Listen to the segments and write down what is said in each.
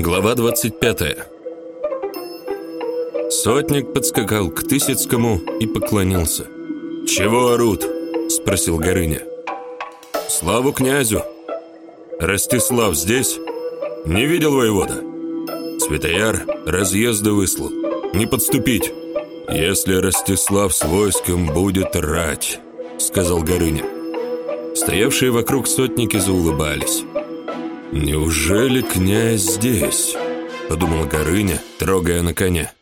Глава 25. Сотник подскакал к Тысяцкому и поклонился. «Чего орут?» – спросил Горыня. «Славу князю!» «Ростислав здесь?» «Не видел воевода?» «Святояр разъезды выслал. Не подступить!» «Если Ростислав с войском будет рать», — сказал Горыня. Стоявшие вокруг сотники заулыбались. «Неужели князь здесь?» — подумал Горыня, трогая на коня.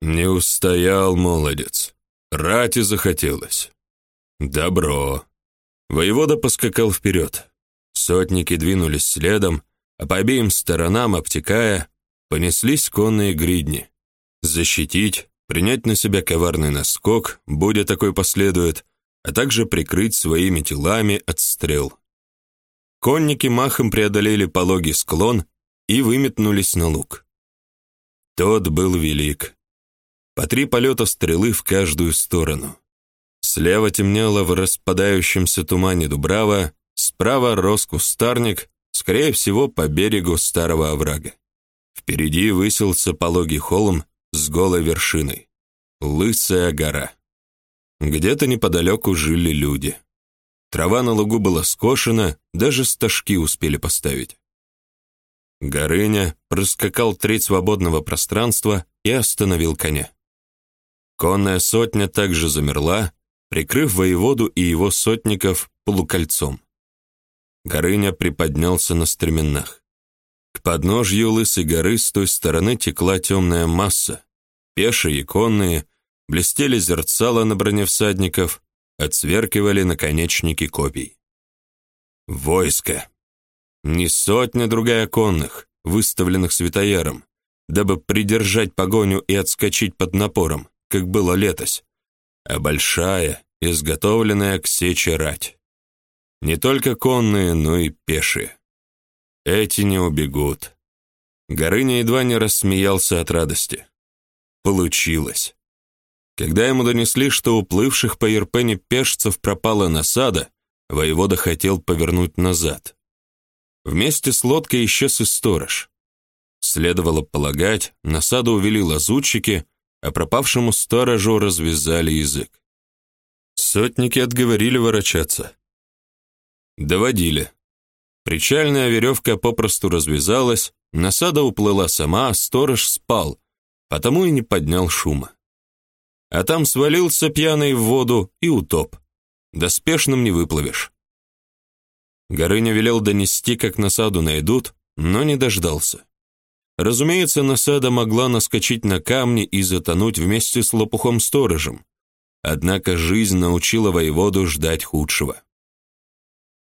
«Не устоял молодец. Рати захотелось. Добро». Воевода поскакал вперед. Сотники двинулись следом, а по обеим сторонам, обтекая, понеслись конные гридни. Защитить, принять на себя коварный наскок, будь такой последует, а также прикрыть своими телами от стрел. Конники махом преодолели пологий склон и выметнулись на луг. Тот был велик. По три полета стрелы в каждую сторону. Слева темнело в распадающемся тумане Дубрава, справа рос кустарник, скорее всего, по берегу старого оврага. Впереди высился пологий холм с голой вершиной. Лысая гора. Где-то неподалеку жили люди. Трава на лугу была скошена, даже стажки успели поставить. Горыня проскакал треть свободного пространства и остановил коня. Конная сотня также замерла, прикрыв воеводу и его сотников полукольцом. Горыня приподнялся на стременах. К подножью лысой горы с той стороны текла темная масса. Пешие и конные блестели зерцало на броне всадников, отсверкивали наконечники копий. Войско. Не сотня другая конных, выставленных святояром, дабы придержать погоню и отскочить под напором, как было летось, а большая, изготовленная к сече рать. Не только конные, но и пешие. Эти не убегут. Горыня едва не рассмеялся от радости. Получилось. Когда ему донесли, что уплывших по Ерпене пешцев пропала насада, воевода хотел повернуть назад. Вместе с лодкой исчез и сторож. Следовало полагать, насаду увели лазутчики, а пропавшему сторожу развязали язык. Сотники отговорили ворочаться. Доводили. Причальная веревка попросту развязалась, насада уплыла сама, сторож спал, потому и не поднял шума а там свалился пьяный в воду и утоп. Доспешным не выплывешь. Горыня велел донести, как насаду найдут, но не дождался. Разумеется, насада могла наскочить на камни и затонуть вместе с лопухом-сторожем. Однако жизнь научила воеводу ждать худшего.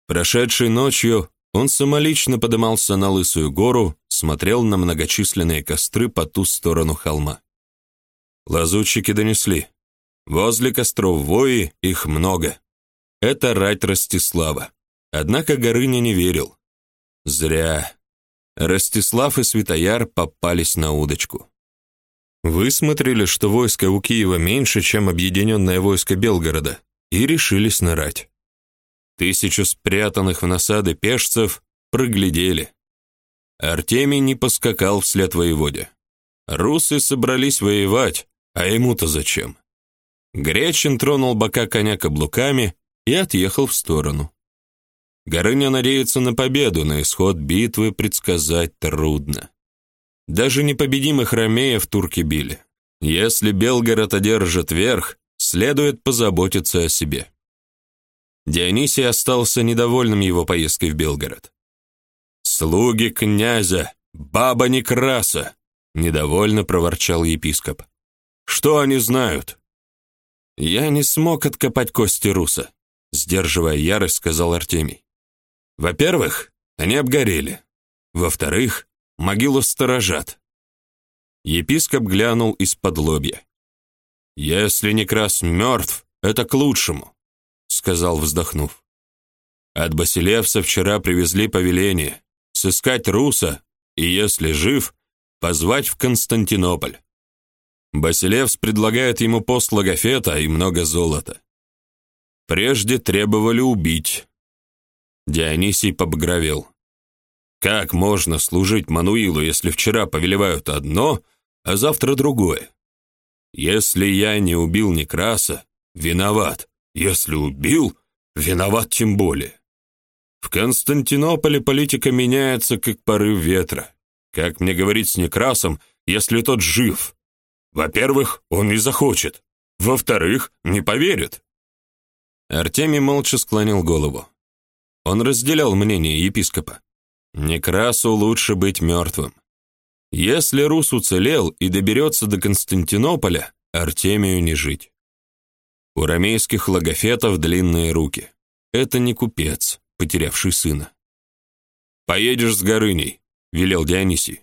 Прошедшей ночью он самолично подымался на Лысую гору, смотрел на многочисленные костры по ту сторону холма. Лазутчики донесли. Возле костров вои их много. Это рать Ростислава. Однако Горыня не верил. Зря. Ростислав и Святояр попались на удочку. Высмотрели, что войско у Киева меньше, чем объединенное войско Белгорода, и решились нарать. Тысячу спрятанных в насады пешцев проглядели. Артемий не поскакал вслед воеводе. Русы собрались воевать, а ему-то зачем? Гречин тронул бока коня каблуками и отъехал в сторону. Горыня надеется на победу, на исход битвы предсказать трудно. Даже непобедимых ромеев турки били. Если Белгород одержит верх, следует позаботиться о себе. Дионисий остался недовольным его поездкой в Белгород. «Слуги князя! Баба Некраса!» — недовольно проворчал епископ. Что они знают? Я не смог откопать кости Руса, сдерживая ярость, сказал Артемий. Во-первых, они обгорели. Во-вторых, могилу сторожат. Епископ глянул из-под лобья. «Если Некрас мертв, это к лучшему», — сказал, вздохнув. «От Басилевса вчера привезли повеление сыскать Руса и, если жив, позвать в Константинополь. Басилевс предлагает ему пост логофета и много золота. Прежде требовали убить. Дионисий побагровел. Как можно служить Мануилу, если вчера повелевают одно, а завтра другое? Если я не убил Некраса, виноват. Если убил, виноват тем более. В Константинополе политика меняется, как порыв ветра. Как мне говорить с Некрасом, если тот жив? Во-первых, он не захочет. Во-вторых, не поверит. Артемий молча склонил голову. Он разделял мнение епископа. Некрасу лучше быть мертвым. Если Рус уцелел и доберется до Константинополя, Артемию не жить. У ромейских логофетов длинные руки. Это не купец, потерявший сына. «Поедешь с Горыней», — велел Дионисий.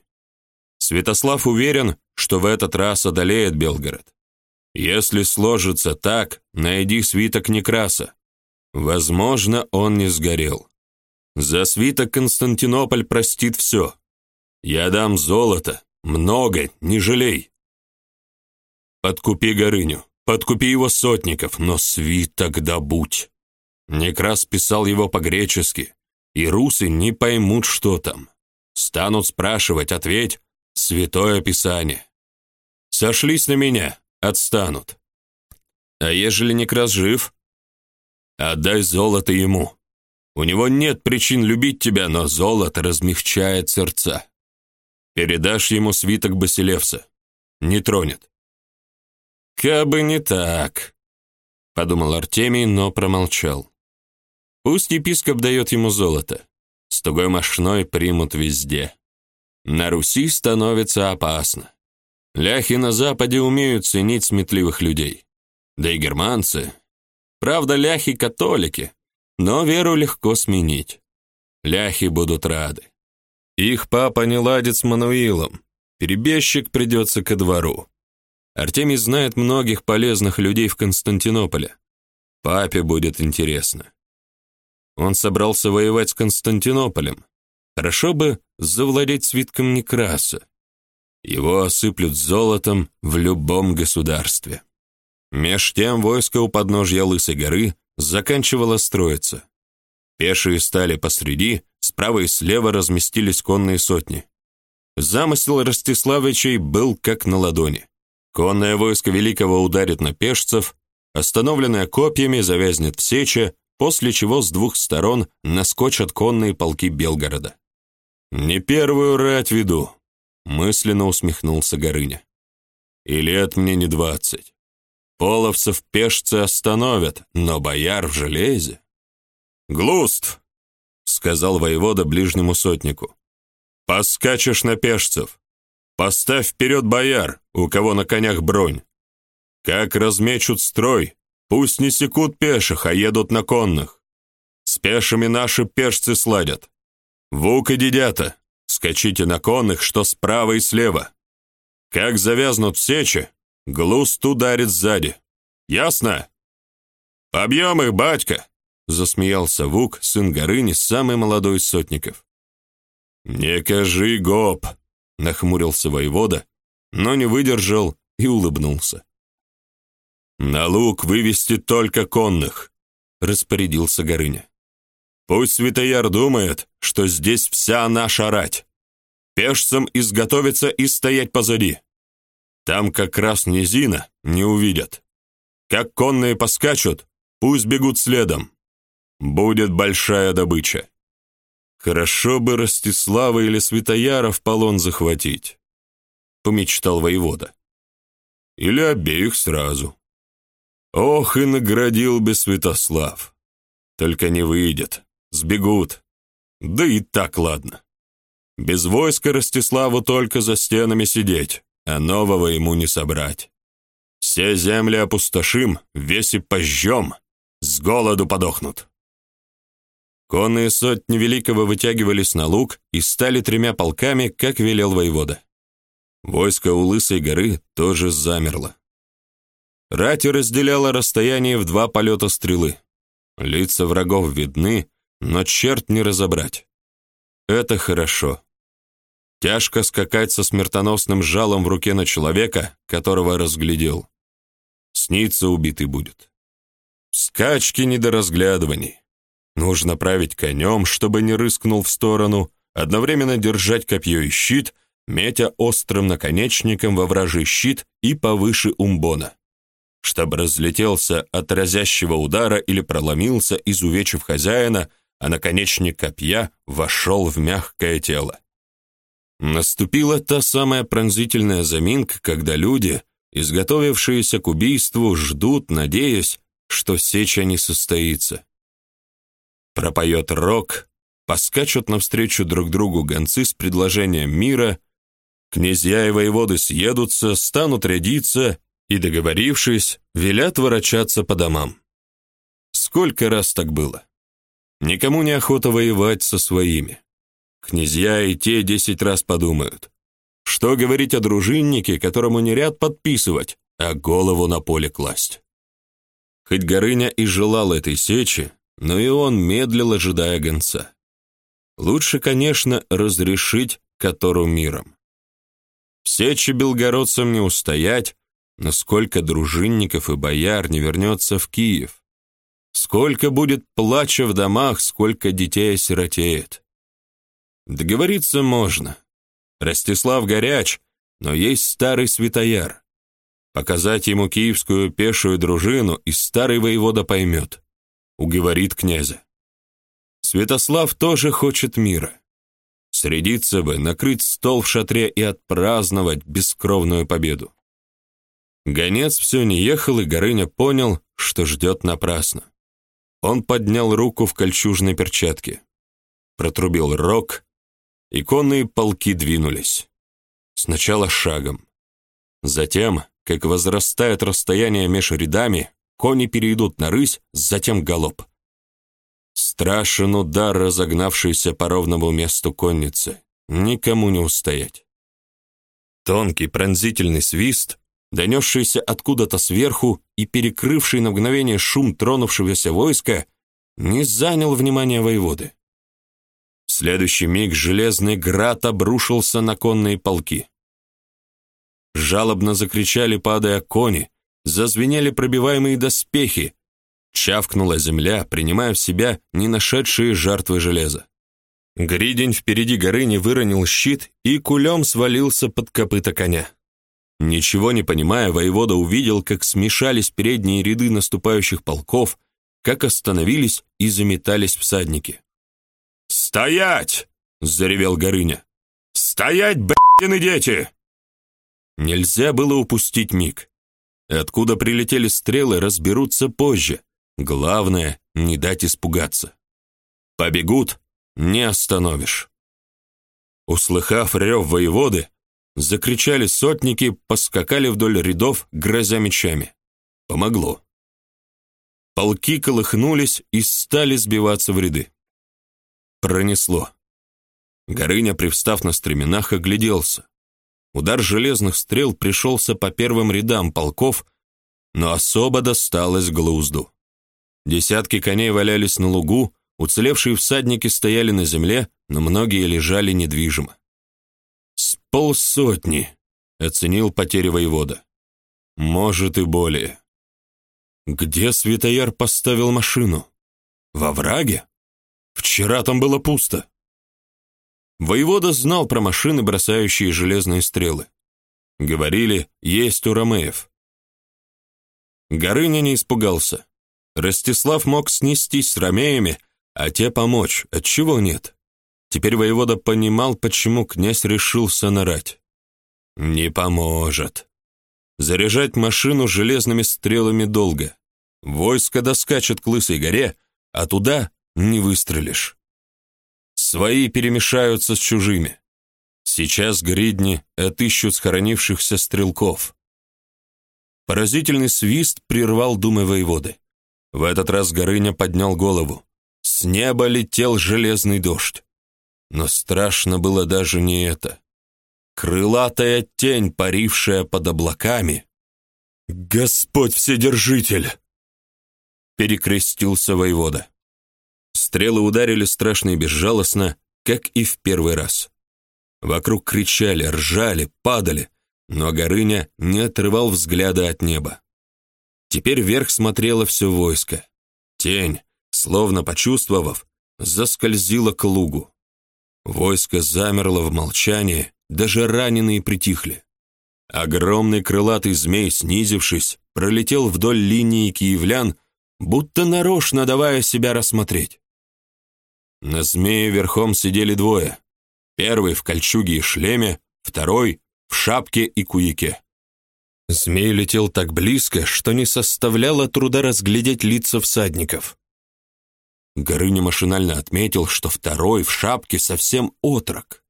Святослав уверен, что в этот раз одолеет Белгород. Если сложится так, найди свиток Некраса. Возможно, он не сгорел. За свиток Константинополь простит все. Я дам золото, много, не жалей. Подкупи Горыню, подкупи его сотников, но свиток добудь. Некрас писал его по-гречески, и русы не поймут, что там. Станут спрашивать, ответь, святое писание. Сошлись на меня, отстанут. А ежели Некрас жив, отдай золото ему. У него нет причин любить тебя, но золото размягчает сердца. Передашь ему свиток Басилевса. Не тронет. «Кабы не так», — подумал Артемий, но промолчал. «Пусть епископ дает ему золото. С тугой мошной примут везде. На Руси становится опасно. Ляхи на Западе умеют ценить сметливых людей. Да и германцы. Правда, ляхи католики, но веру легко сменить. Ляхи будут рады. Их папа не ладит с Мануилом. Перебежчик придется ко двору. Артемий знает многих полезных людей в Константинополе. Папе будет интересно. Он собрался воевать с Константинополем. Хорошо бы завладеть свитком Некраса. Его осыплют золотом в любом государстве. Меж тем войско у подножья Лысой горы заканчивала строиться. Пешие стали посреди, справа и слева разместились конные сотни. Замысел Ростиславичей был как на ладони. Конное войско Великого ударит на пешцев, остановленное копьями завязнет в сече, после чего с двух сторон наскочат конные полки Белгорода. «Не первую рать веду», — мысленно усмехнулся Горыня. «И лет мне не двадцать. Половцев пешцы остановят, но бояр в железе. «Глуст!» — сказал воевода ближнему сотнику. «Поскачешь на пешцев. Поставь вперед бояр, у кого на конях бронь. Как размечут строй, пусть не секут пеших, а едут на конных. С пешими наши пешцы сладят. Вук и дедята, скачите на конных, что справа и слева. Как завязнут в сече, Глуст ударит сзади. Ясно? Побьем их, батька, засмеялся Вук, сын Горыни, самый молодой из сотников. Не кажи, гоп, нахмурился воевода, но не выдержал и улыбнулся. На луг вывести только конных, распорядился Горыня. Пусть Святояр думает, что здесь вся наша рать. Пешцам изготовиться и стоять позади. Там как раз низина, не увидят. Как конные поскачут, пусть бегут следом. Будет большая добыча. Хорошо бы Ростислава или Святояра в полон захватить, помечтал воевода. Или обеих сразу. Ох, и наградил бы Святослав. Только не выйдет, сбегут. Да и так ладно. Без войска Ростиславу только за стенами сидеть а нового ему не собрать. Все земли опустошим, весь и пожжем, с голоду подохнут. Конные сотни Великого вытягивались на луг и стали тремя полками, как велел воевода. Войско у Лысой горы тоже замерло. Рать разделяло расстояние в два полета стрелы. Лица врагов видны, но черт не разобрать. Это хорошо. Тяжко скакать со смертоносным жалом в руке на человека, которого разглядел. Снится убитый будет. Скачки не до разглядываний. Нужно править конем, чтобы не рыскнул в сторону, одновременно держать копье и щит, метя острым наконечником во вражий щит и повыше умбона, чтобы разлетелся от разящего удара или проломился, изувечив хозяина, а наконечник копья вошел в мягкое тело. Наступила та самая пронзительная заминка, когда люди, изготовившиеся к убийству, ждут, надеясь, что сеча не состоится. Пропоет рок, поскачут навстречу друг другу гонцы с предложением мира, князья и воеводы съедутся, станут рядиться и, договорившись, велят ворочаться по домам. Сколько раз так было? Никому не охота воевать со своими. Князья и те десять раз подумают. Что говорить о дружиннике, которому не ряд подписывать, а голову на поле класть? Хоть Горыня и желал этой сечи, но и он медлил, ожидая гонца. Лучше, конечно, разрешить котору миром. В сечи белгородцам не устоять, но сколько дружинников и бояр не вернется в Киев. Сколько будет плача в домах, сколько детей осиротеет. Договориться можно. Ростислав горяч, но есть старый святояр. Показать ему киевскую пешую дружину, и старый воевода поймет. Уговорит князя. Святослав тоже хочет мира. Средиться бы, накрыть стол в шатре и отпраздновать бескровную победу. Гонец все не ехал, и Горыня понял, что ждет напрасно. Он поднял руку в кольчужной перчатке, протрубил рог, и конные полки двинулись. Сначала шагом. Затем, как возрастает расстояние между рядами, кони перейдут на рысь, затем галоп. Страшен удар, разогнавшийся по ровному месту конницы. Никому не устоять. Тонкий пронзительный свист, донесшийся откуда-то сверху и перекрывший на мгновение шум тронувшегося войска, не занял внимания воеводы следующий миг железный град обрушился на конные полки. Жалобно закричали, падая кони, зазвенели пробиваемые доспехи, чавкнула земля, принимая в себя не нашедшие жертвы железа. Гридень впереди горы не выронил щит и кулем свалился под копыта коня. Ничего не понимая, воевода увидел, как смешались передние ряды наступающих полков, как остановились и заметались всадники. «Стоять!» — заревел Горыня. «Стоять, б***ины дети!» Нельзя было упустить миг. Откуда прилетели стрелы, разберутся позже. Главное — не дать испугаться. Побегут — не остановишь. Услыхав рев воеводы, закричали сотники, поскакали вдоль рядов, грозя мечами. Помогло. Полки колыхнулись и стали сбиваться в ряды. Пронесло. Горыня, привстав на стременах, огляделся. Удар железных стрел пришелся по первым рядам полков, но особо досталось Глузду. Десятки коней валялись на лугу, уцелевшие всадники стояли на земле, но многие лежали недвижимо. «С полсотни», — оценил потери воевода. «Может и более». «Где Святояр поставил машину? Во враге?» Вчера там было пусто. Воевода знал про машины, бросающие железные стрелы. Говорили, есть у ромеев. Горыня не испугался. Ростислав мог снестись с ромеями, а те помочь, отчего нет. Теперь воевода понимал, почему князь решился нарать. Не поможет. Заряжать машину железными стрелами долго. Войско доскачет к Лысой горе, а туда не выстрелишь. Свои перемешаются с чужими. Сейчас гридни отыщут схоронившихся стрелков. Поразительный свист прервал думы воеводы. В этот раз Горыня поднял голову. С неба летел железный дождь. Но страшно было даже не это. Крылатая тень, парившая под облаками. «Господь Вседержитель!» Перекрестился воевода. Стрелы ударили страшно и безжалостно, как и в первый раз. Вокруг кричали, ржали, падали, но Горыня не отрывал взгляда от неба. Теперь вверх смотрело все войско. Тень, словно почувствовав, заскользила к лугу. Войско замерло в молчании, даже раненые притихли. Огромный крылатый змей, снизившись, пролетел вдоль линии киевлян, будто нарочно давая себя рассмотреть. На змее верхом сидели двое. Первый в кольчуге и шлеме, второй в шапке и куяке. Змей летел так близко, что не составляло труда разглядеть лица всадников. Горыня машинально отметил, что второй в шапке совсем отрок.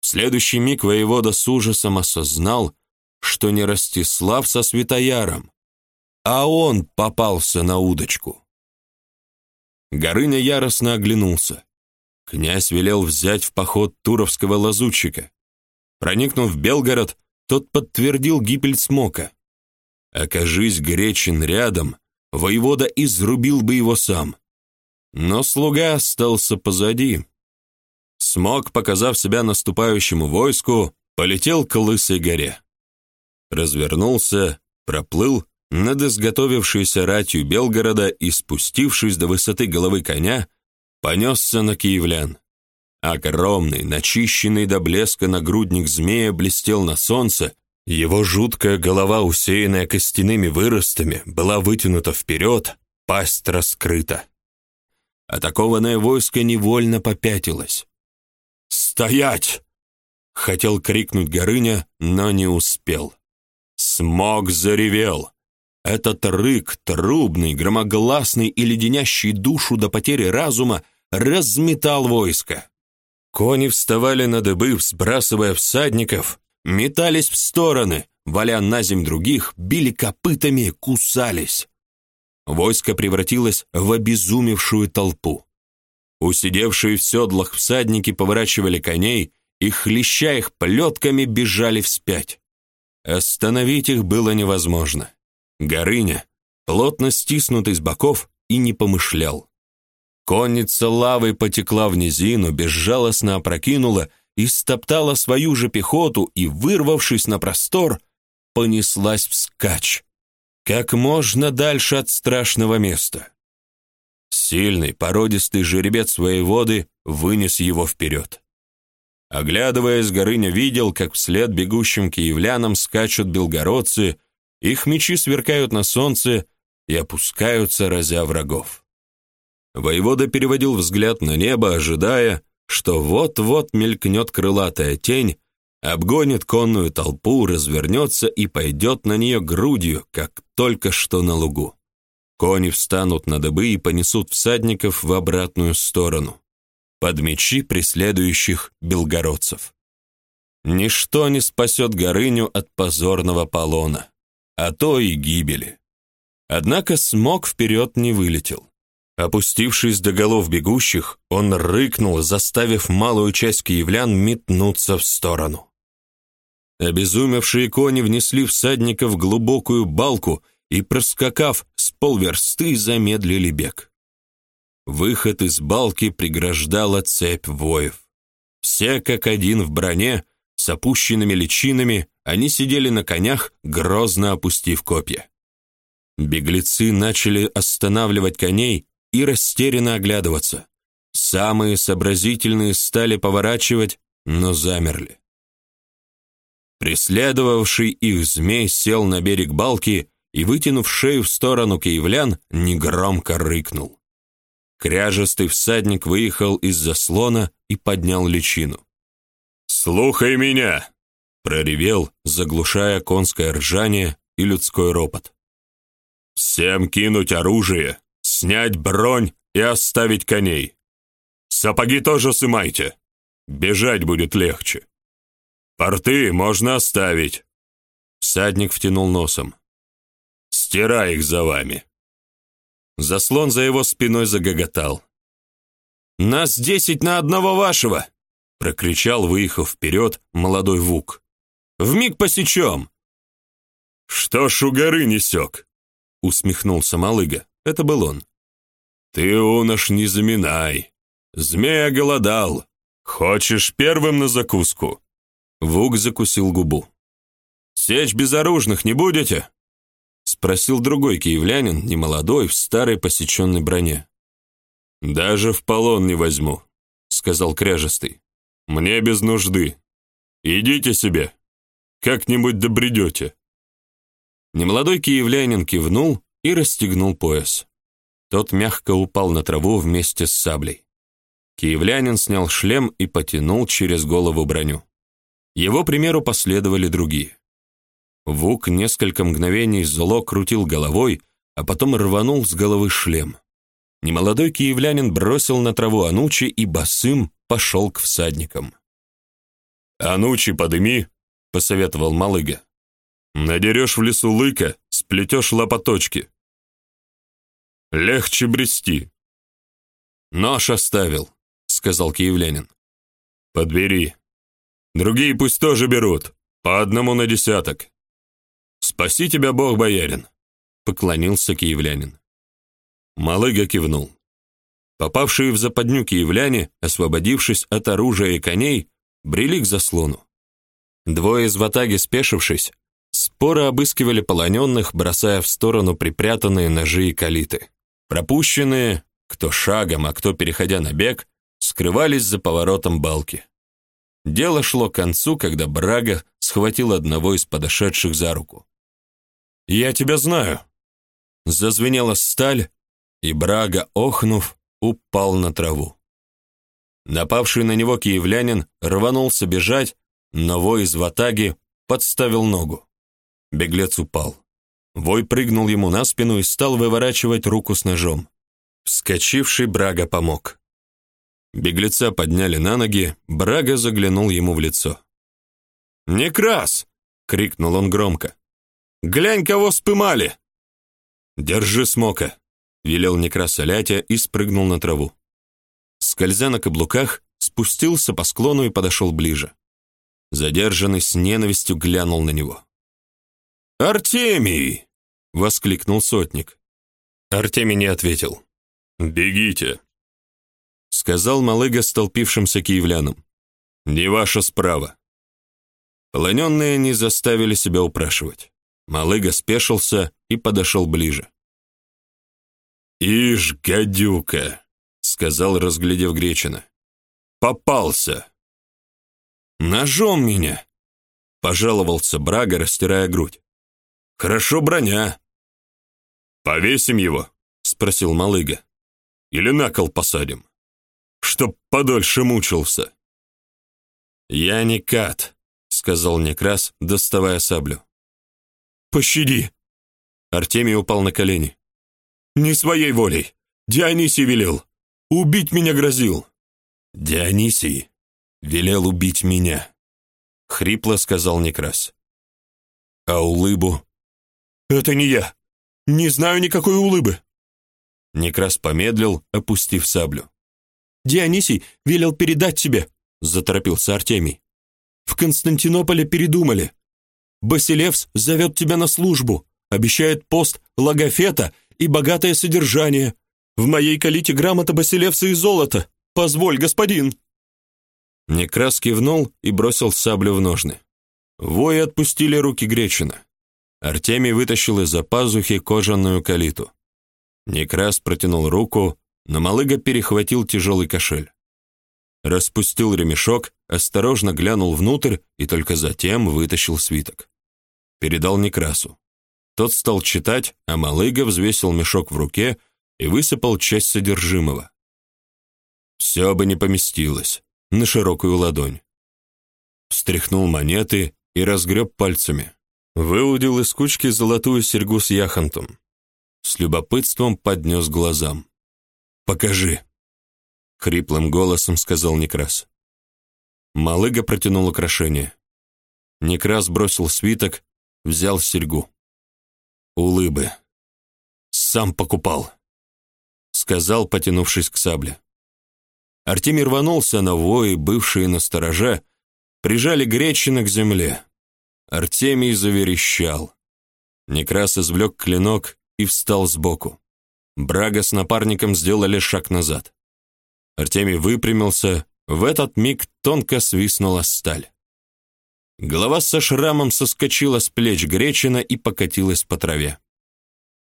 В следующий миг воевода с ужасом осознал, что не Ростислав со Святояром, а он попался на удочку. Горыня яростно оглянулся. Князь велел взять в поход туровского лазутчика. Проникнув в Белгород, тот подтвердил гибель Смока. Окажись Гречин рядом, воевода изрубил бы его сам. Но слуга остался позади. Смог, показав себя наступающему войску, полетел к Лысой горе. Развернулся, проплыл над изготовившейся ратью Белгорода и, спустившись до высоты головы коня, понесся на киевлян. Огромный, начищенный до блеска нагрудник змея блестел на солнце, его жуткая голова, усеянная костяными выростами, была вытянута вперед, пасть раскрыта. Атакованное войско невольно попятилось. «Стоять!» — хотел крикнуть Горыня, но не успел. Смог заревел. Этот рык, трубный, громогласный и леденящий душу до потери разума, разметал войско. Кони вставали на дыбы, сбрасывая всадников, метались в стороны, валя на земь других, били копытами, кусались. Войско превратилось в обезумевшую толпу. Усидевшие в седлах всадники поворачивали коней и, хлеща их плетками, бежали вспять. Остановить их было невозможно. Горыня, плотно стиснутый с боков, и не помышлял. Конница лавой потекла в низину, безжалостно опрокинула и стоптала свою же пехоту и, вырвавшись на простор, понеслась вскачь как можно дальше от страшного места. Сильный, породистый жеребец воеводы вынес его вперед. Оглядываясь, Горыня видел, как вслед бегущим киевлянам скачут белгородцы, их мечи сверкают на солнце и опускаются, разя врагов. Воевода переводил взгляд на небо, ожидая, что вот-вот мелькнет крылатая тень, обгонит конную толпу, развернется и пойдет на нее грудью, как только что на лугу. Кони встанут на дыбы и понесут всадников в обратную сторону, под мечи преследующих белгородцев. Ничто не спасет Горыню от позорного полона, а то и гибели. Однако смог вперед не вылетел. Опустившись до голов бегущих, он рыкнул, заставив малую часть киевлян метнуться в сторону. Обезумевшие кони внесли всадника в глубокую балку и, проскакав с полверсты, замедлили бег. Выход из балки преграждала цепь воев. Все как один в броне, с опущенными личинами, они сидели на конях, грозно опустив копья. Беглецы начали останавливать коней и растерянно оглядываться. Самые сообразительные стали поворачивать, но замерли. Преследовавший их змей сел на берег балки и, вытянув шею в сторону киевлян, негромко рыкнул. Кряжестый всадник выехал из заслона и поднял личину. «Слухай меня!» — проревел, заглушая конское ржание и людской ропот. «Всем кинуть оружие, снять бронь и оставить коней. Сапоги тоже сымайте, бежать будет легче». «Порты можно оставить». Всадник втянул носом. «Стирай их за вами». Заслон за его спиной загоготал. «Нас десять на одного вашего!» прокричал, выехав вперед, молодой Вук. «Вмиг посечем!» «Что горы несек?» усмехнулся Малыга. Это был он. «Ты, унош, не заминай. Змея голодал. Хочешь первым на закуску?» Вук закусил губу. «Сечь безоружных не будете?» Спросил другой киевлянин, немолодой, в старой посеченной броне. «Даже в полон не возьму», — сказал кряжестый. «Мне без нужды. Идите себе. Как-нибудь добредете». Немолодой киевлянин кивнул и расстегнул пояс. Тот мягко упал на траву вместе с саблей. Киевлянин снял шлем и потянул через голову броню. Его примеру последовали другие. Вук несколько мгновений зло крутил головой, а потом рванул с головы шлем. Немолодой киевлянин бросил на траву Анучи и босым пошел к всадникам. «Анучи, подыми!» — посоветовал Малыга. «Надерешь в лесу лыка, сплетешь лопаточки. Легче брести». «Нож оставил», — сказал киевлянин. «Подбери. Другие пусть тоже берут, по одному на десяток». «Спаси тебя Бог, боярин», — поклонился киевлянин. Малыга кивнул. Попавшие в западню киевляне, освободившись от оружия и коней, брели к заслону. Двое из ватаги, спешившись, споро обыскивали полоненных, бросая в сторону припрятанные ножи и калиты. Пропущенные, кто шагом, а кто переходя на бег, скрывались за поворотом балки. Дело шло к концу, когда Брага схватил одного из подошедших за руку. «Я тебя знаю!» Зазвенела сталь, и Брага, охнув, упал на траву. Напавший на него киевлянин рванулся бежать, но вой из ватаги подставил ногу. Беглец упал. Вой прыгнул ему на спину и стал выворачивать руку с ножом. Вскочивший Брага помог. Беглеца подняли на ноги, Брага заглянул ему в лицо. «Некрас!» — крикнул он громко. «Глянь, кого спымали!» «Держи смока!» велел Некрас Алятя и спрыгнул на траву. Скользя на каблуках, спустился по склону и подошел ближе. Задержанный с ненавистью глянул на него. «Артемий!» — воскликнул сотник. Артемий не ответил. «Бегите!» — сказал Малыга столпившимся киевлянам. «Не ваша справа». Полоненные не заставили себя упрашивать. Малыга спешился и подошел ближе. «Ишь, гадюка!» — сказал, разглядев Гречина. «Попался!» «Ножом меня!» — пожаловался Брага, растирая грудь. «Хорошо броня!» «Повесим его?» — спросил Малыга. «Или на кол посадим? Чтоб подольше мучился!» «Я не кат», — сказал Некрас, доставая саблю. «Пощади!» Артемий упал на колени. Не своей волей. Дионисий велел. Убить меня грозил. Дионисий велел убить меня, хрипло сказал Некрас. А улыбу? Это не я. Не знаю никакой улыбы. Некрас помедлил, опустив саблю. Дионисий велел передать тебе, заторопился Артемий. В Константинополе передумали. Басилевс зовет тебя на службу, обещает пост логофета и богатое содержание. В моей калите грамота Басилевса и золото. Позволь, господин!» Некрас кивнул и бросил саблю в ножны. Вои отпустили руки Гречина. Артемий вытащил из-за пазухи кожаную калиту. Некрас протянул руку, но Малыга перехватил тяжелый кошель. Распустил ремешок, осторожно глянул внутрь и только затем вытащил свиток. Передал Некрасу. Тот стал читать, а Малыга взвесил мешок в руке и высыпал часть содержимого. Все бы не поместилось на широкую ладонь. Встряхнул монеты и разгреб пальцами. Выудил из кучки золотую серьгу с яхонтом. С любопытством поднес глазам. «Покажи!» — хриплым голосом сказал Некрас. Малыга протянул украшение. Некрас бросил свиток, взял серьгу улыбы. Сам покупал, сказал, потянувшись к сабле. Артемий рванулся, но вои, бывшие на стороже, прижали Гречина к земле. Артемий заверещал. Некрас извлек клинок и встал сбоку. Брага с напарником сделали шаг назад. Артемий выпрямился, в этот миг тонко свистнула сталь. Голова со шрамом соскочила с плеч Гречина и покатилась по траве.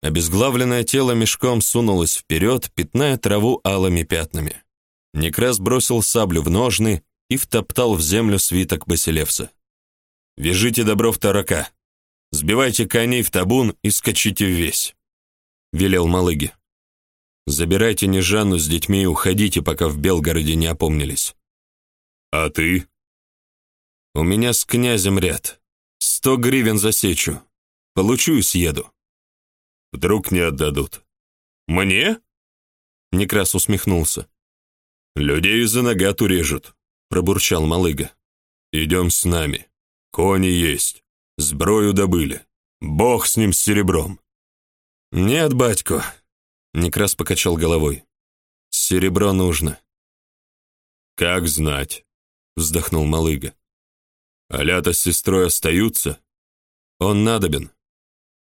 Обезглавленное тело мешком сунулось вперед, пятная траву алыми пятнами. Некрас бросил саблю в ножны и втоптал в землю свиток Басилевса. «Вяжите добро в тарака. Сбивайте коней в табун и скачите весь», — велел Малыги. «Забирайте Нежанну с детьми и уходите, пока в Белгороде не опомнились». «А ты?» «У меня с князем ряд. Сто гривен за сечу. Получу и съеду». «Вдруг не отдадут». «Мне?» Некрас усмехнулся. «Людей за нагату режут», — пробурчал Малыга. «Идем с нами. Кони есть. Сброю добыли. Бог с ним с серебром». «Нет, батько», — Некрас покачал головой. «Серебро нужно». «Как знать», — вздохнул Малыга. «Алята с сестрой остаются?» «Он надобен».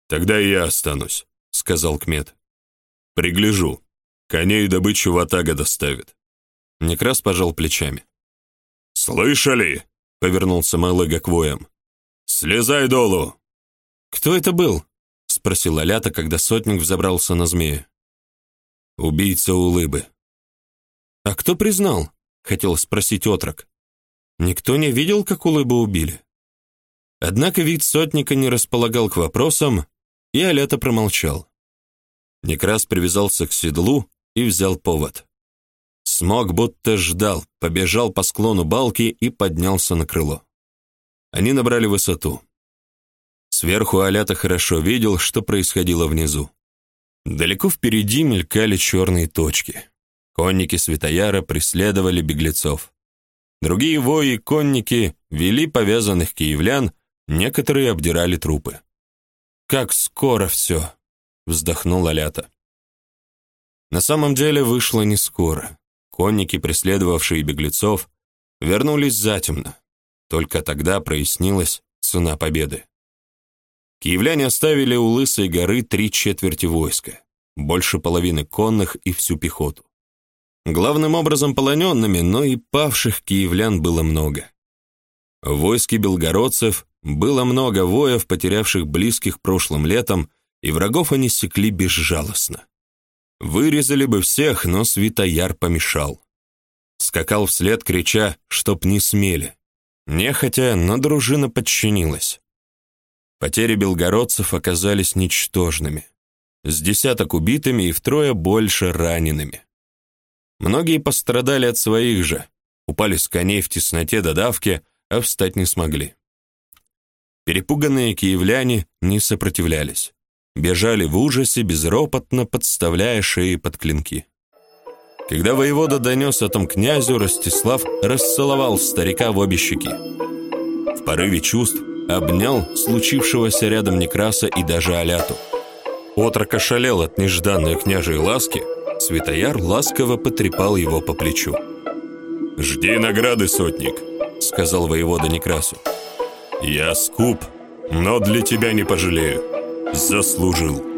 «Тогда и я останусь», — сказал Кмет. «Пригляжу. Коней добычу ватага доставит». Некрас пожал плечами. «Слышали?» — повернулся Малыга к воям. «Слезай долу!» «Кто это был?» — спросил Алята, когда сотник взобрался на змея. «Убийца улыбы». «А кто признал?» — хотел спросить отрок. «Никто не видел, как улыбу убили?» Однако вид сотника не располагал к вопросам, и Алята промолчал. Некрас привязался к седлу и взял повод. Смог будто ждал, побежал по склону балки и поднялся на крыло. Они набрали высоту. Сверху Алята хорошо видел, что происходило внизу. Далеко впереди мелькали черные точки. Конники Светояра преследовали беглецов. Другие вои и конники вели повязанных киевлян, некоторые обдирали трупы. «Как скоро все!» — вздохнул Алята. На самом деле вышло не скоро. Конники, преследовавшие беглецов, вернулись затемно. Только тогда прояснилась цена победы. Киевляне оставили у Лысой горы три четверти войска, больше половины конных и всю пехоту. Главным образом полоненными, но и павших киевлян было много. В войске белгородцев было много воев, потерявших близких прошлым летом, и врагов они секли безжалостно. Вырезали бы всех, но Святояр помешал. Скакал вслед, крича, чтоб не смели. Нехотя, но дружина подчинилась. Потери белгородцев оказались ничтожными. С десяток убитыми и втрое больше ранеными. Многие пострадали от своих же, упали с коней в тесноте до давки, а встать не смогли. Перепуганные киевляне не сопротивлялись бежали в ужасе, безропотно подставляя шеи под клинки. Когда воевода донес о том князю, Ростислав расцеловал старика в обе щеки. В порыве чувств обнял случившегося рядом Некраса и даже Аляту. Отрок ошалел от нежданной княжей ласки, Светояр ласково потрепал его по плечу. «Жди награды, сотник», — сказал воевода Некрасу. «Я скуп, но для тебя не пожалею. Заслужил.